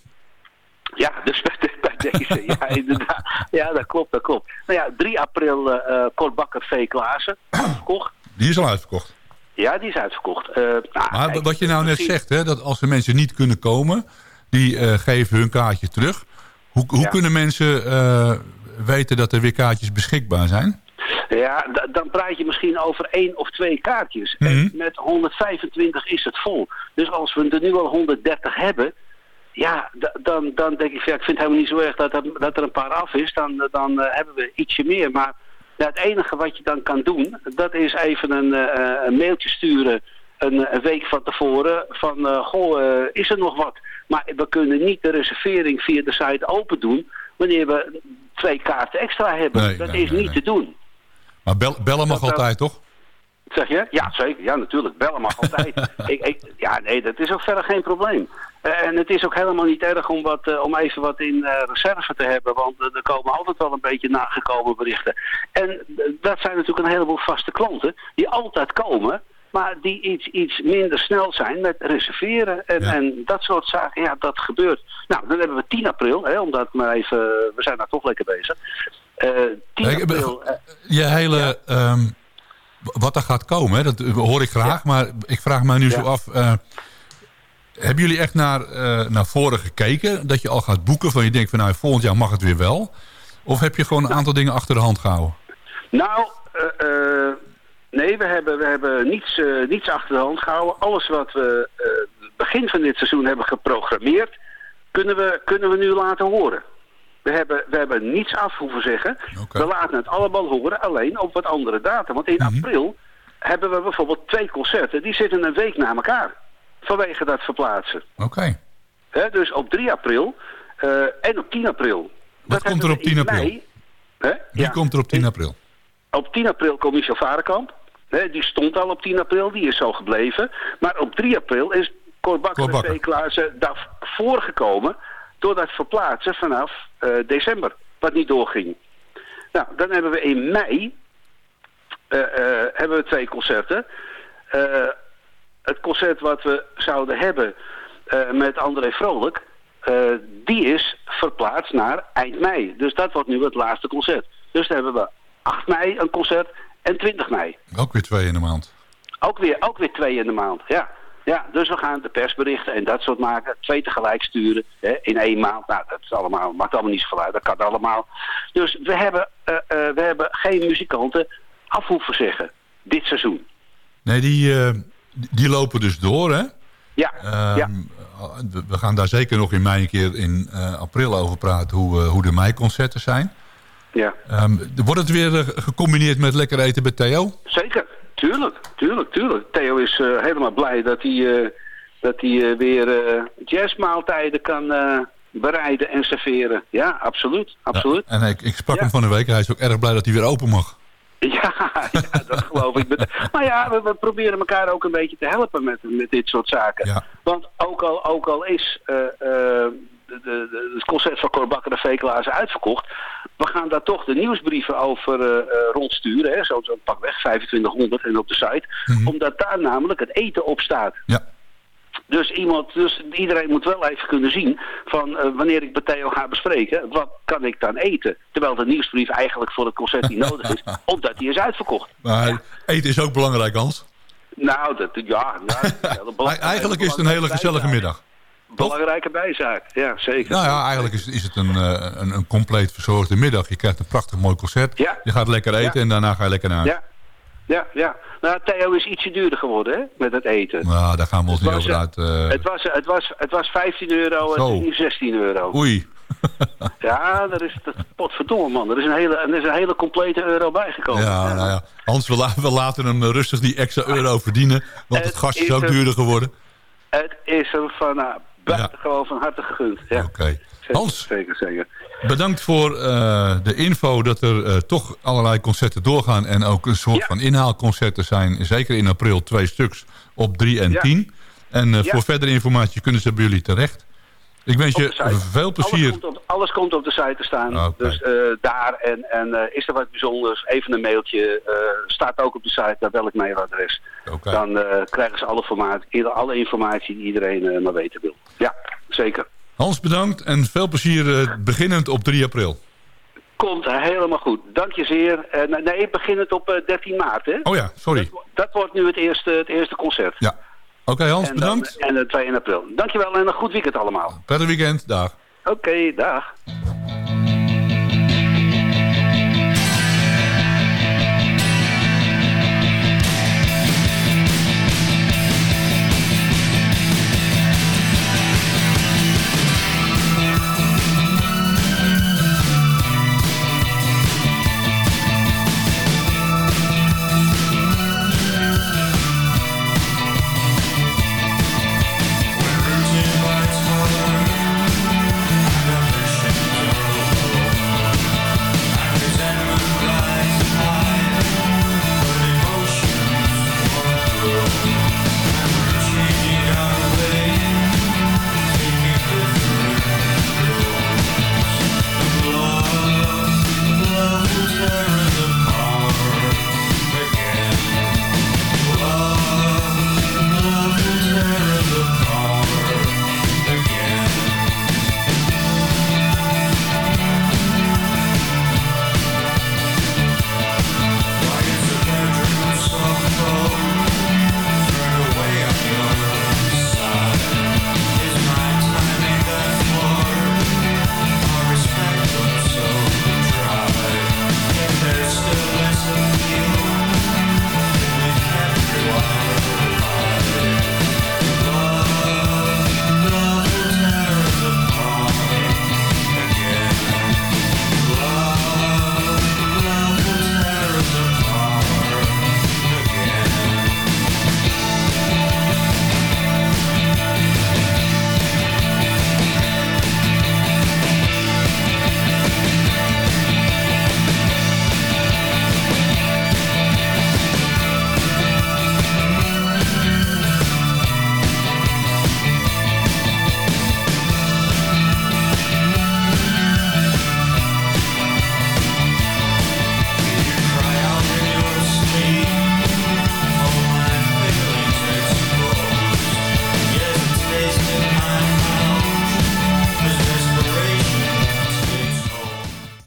Ja, dus bij, bij deze. ja, inderdaad. Ja, dat klopt, dat klopt. Nou ja, 3 april uh, Kortbakker V. Klaassen. Uitverkocht. Die is al uitverkocht? Ja, die is uitverkocht. Uh, nou, maar kijk, wat je nou net zegt, hè, dat als er mensen niet kunnen komen... die uh, geven hun kaartje terug. Hoe, hoe ja. kunnen mensen weten dat er weer kaartjes beschikbaar zijn? Ja, dan praat je misschien over één of twee kaartjes. Mm -hmm. En met 125 is het vol. Dus als we er nu al 130 hebben... Ja, dan, dan denk ik, ja, ik vind het helemaal niet zo erg dat er, dat er een paar af is. Dan, dan uh, hebben we ietsje meer. Maar ja, het enige wat je dan kan doen... dat is even een, uh, een mailtje sturen... Een, een, week van tevoren van, uh, goh, is er nog wat? Maar we kunnen niet de reservering via de site open doen wanneer we twee kaarten extra hebben. Nee, dat nee, is nee, niet te doen. Maar bel, bellen mag dat, altijd, toch? Zeg je? Ja, zeker. Ja, natuurlijk. Bellen mag altijd. ik, ik, ja, nee, dat is ook verder geen probleem. Uh, en het is ook helemaal niet erg om, wat, uh, om even wat in uh, reserve te hebben. Want er komen altijd wel een beetje nagekomen berichten. En dat zijn natuurlijk een heleboel vaste klanten die altijd komen maar die iets, iets minder snel zijn met reserveren en, ja. en dat soort zaken. Ja, dat gebeurt. Nou, dan hebben we 10 april, hè, omdat maar even, we zijn daar toch lekker bezig. Uh, 10 april... Uh, je hele... Ja. Um, wat er gaat komen, hè, dat hoor ik graag, ja. maar ik vraag me nu zo af... Uh, hebben jullie echt naar, naar voren gekeken? Dat je al gaat boeken van je denkt van nou volgend jaar mag het weer wel? Of heb je gewoon een aantal dingen achter de hand gehouden? Nou, eh, eh, nee, we hebben, we hebben niets, eh, niets achter de hand gehouden. Alles wat we eh, begin van dit seizoen hebben geprogrammeerd, kunnen we, kunnen we nu laten horen. We hebben, we hebben niets af hoeven zeggen. We laten het allemaal horen, alleen op wat andere datum. Want in Mhm. april hebben we bijvoorbeeld twee concerten. Die zitten een week na elkaar. Vanwege dat verplaatsen. Oké. Dus op 3 april eh, en op 10 april. Wat komt er op 10 in april? mei. Hè? Wie Ja. komt er op 10 april? Op 10 april komt Michel Varenkamp. Die stond al op 10 april, die is zo gebleven. Maar op 3 april is Cor Bakker Cor en. Klaassen daarvoor gekomen... door dat verplaatsen vanaf eh, december, wat niet doorging. Nou, dan hebben we in mei eh, eh, hebben we twee concerten. Het concert wat we zouden hebben met André Vrolijk... die is verplaatst naar eind mei. Dus dat wordt nu het laatste concert. Dus dan hebben we 8 mei een concert en 20 mei. Ook weer twee in de maand. Ook weer, ook weer twee in de maand, ja. Ja, dus we gaan de persberichten en dat soort maken. Twee tegelijk sturen hè, in één maand. Nou, dat is allemaal, maakt allemaal niet zoveel uit. Dat kan allemaal. Dus we hebben, eh, eh, we hebben geen muzikanten af hoeven zeggen. Dit seizoen. Nee, die, eh, die lopen dus door, hè? Ja, Ehm, ja. we- gaan daar zeker nog in mei een keer in april over praten... hoe, hoe de meiconcerten zijn. Ja. Ehm, wordt het weer eh, gecombineerd met lekker eten bij Theo? Zeker. Tuurlijk, tuurlijk, tuurlijk. Theo is eh, helemaal blij dat hij, eh, dat hij weer jazzmaaltijden kan bereiden en serveren. Ja, absoluut, absoluut. En ik, ik sprak Ja. hem van de week. Hij is ook erg blij dat hij weer open mag. Ja, ja, dat geloof ik. Maar ja, we, we proberen elkaar ook een beetje te helpen met, met dit soort zaken. Ja. Want ook al, ook al is de, de, het concert van Cor Bakker en Veekelaars uitverkocht... we gaan daar toch de nieuwsbrieven over eh, eh, rondsturen. hè, Zo, pak weg 2500 en op de site. Mhm. Omdat daar namelijk het eten op staat. Ja, Dus, iemand, dus iedereen moet wel even kunnen zien van eh, wanneer ik met Theo ga bespreken, wat kan ik dan eten? Terwijl de nieuwsbrief eigenlijk voor het concert niet nodig is, omdat die is uitverkocht. maar eten is ook belangrijk, Hans. Nou, dat, ja, dat is Eigenlijk is het een hele gezellige middag. Belangrijke bijzaak, ja zeker. Nou ja, eigenlijk is, is het een, eh, een, een compleet verzorgde middag. Je krijgt een prachtig mooi concert. Ja. Je gaat lekker eten Ja. en daarna ga je lekker naar huis. Ja, ja, ja. Nou, Theo is ietsje duurder geworden hè, met het eten. Nou, daar gaan we ons Het niet was, over uit. eh. Het was, het, was, het was 15 euro en Zo. nu 16 euro. Oei. Ja, dat is, dat, potverdomme man. Er is, een hele, er is een hele complete euro bijgekomen. Ja, nou ja. Hans, we, la- we laten hem eh, rustig die extra euro verdienen. Want het Het gas is is ook een- duurder geworden. Het is hem van nou, buitengewoon van harte gegund. Ja. Oké. Hans, Zeker, zeker. bedankt voor eh, de info dat er eh, toch allerlei concerten doorgaan. En ook een soort Ja. van inhaalconcerten zijn. Zeker in april twee stuks op 3 en Ja. 10. En eh, Ja. voor verdere informatie kunnen ze bij jullie terecht. Ik wens je veel plezier. Alles komt, op, alles komt op de site te staan. Oké. Dus eh, daar en, en eh, is er wat bijzonders, even een mailtje. eh, staat ook op de site, naar welk mailadres. Dan krijgen ze alle, formaat, alle informatie die iedereen maar weten wil. Ja, zeker. Hans, bedankt en veel plezier beginnend op 3 april. Komt helemaal goed. Dank je zeer. Nee, ik begin het op eh, 13 maart. Hè? Oh ja, sorry. Dat, dat wordt nu het eerste, het eerste concert. Ja. Oké Hans, En, dan, bedankt. en de 2 april. Dankjewel en een goed weekend allemaal. Prettig weekend. Dag. Oké, dag.